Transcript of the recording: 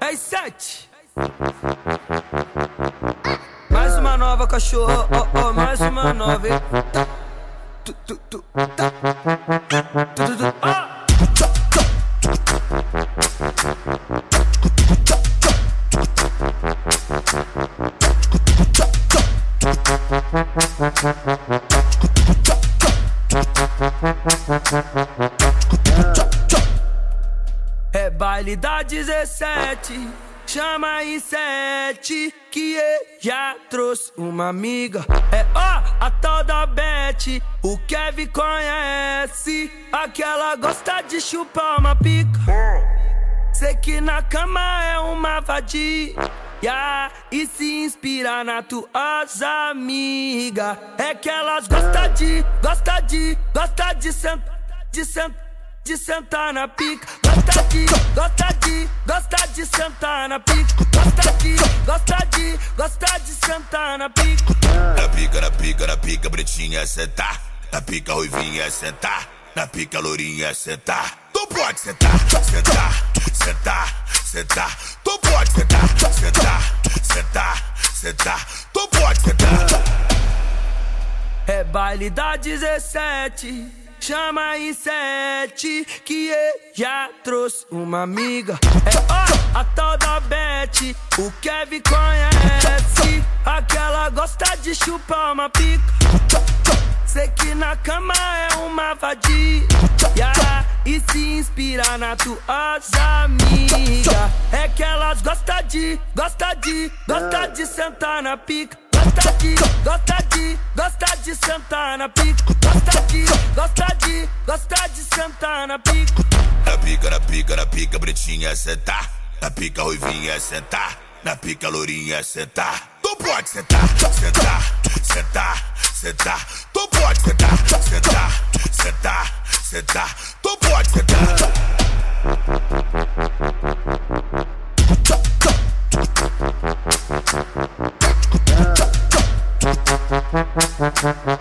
Ei, sete. Mais uma nova cachorro, oh, oh, mais uma nova. Tu, tu, tu, tá. Tu, tu, tu, ah. É baile da 17, chama em sete, que eu já trouxe uma amiga. É ó, a tal da Beth, o Kevin conhece, aquela gosta de chupar uma pica. Sei que na cama é uma vadia. E se inspira na tuas amigas. É que elas gostam de, gostam de, gostam de sentar, de sentar. De sentar na pica, gosta de, gosta de, gosta de sentar na pica, gosta de, gosta de, gosta de sentar na pica. Na pica, na pica, na pica, pretinha sentar. Na pica, ruivinha sentar. Na pica, lourinha sentar. Tu pode sentar, sentar, sentar, sentar. Tu pode sentar, sentar, sentar, sentar. Tu pode sentar. É baile da 17. Chama em sete, que eu já trouxe uma amiga. É ó, a tal da Beth, o Kevin conhece. Aquela gosta de chupar uma pica. Sei que na cama é uma vadia. E se inspira na tuas amigas. É que elas gostam de, gostam de, gostam de sentar na pica. Gosta de, gosta de, gosta de sentar na. Gosta de, gosta de, gosta de sentar na. Na pica, na pica, na pica, pretinha sentar. Na pica, ruivinha sentar. Na pica, lourinha sentar. Tu pode sentar, sentar, sentar, sentar. Tu pode sentar, sentar, sentar, sentar. Tu pode sentar. Ha ha.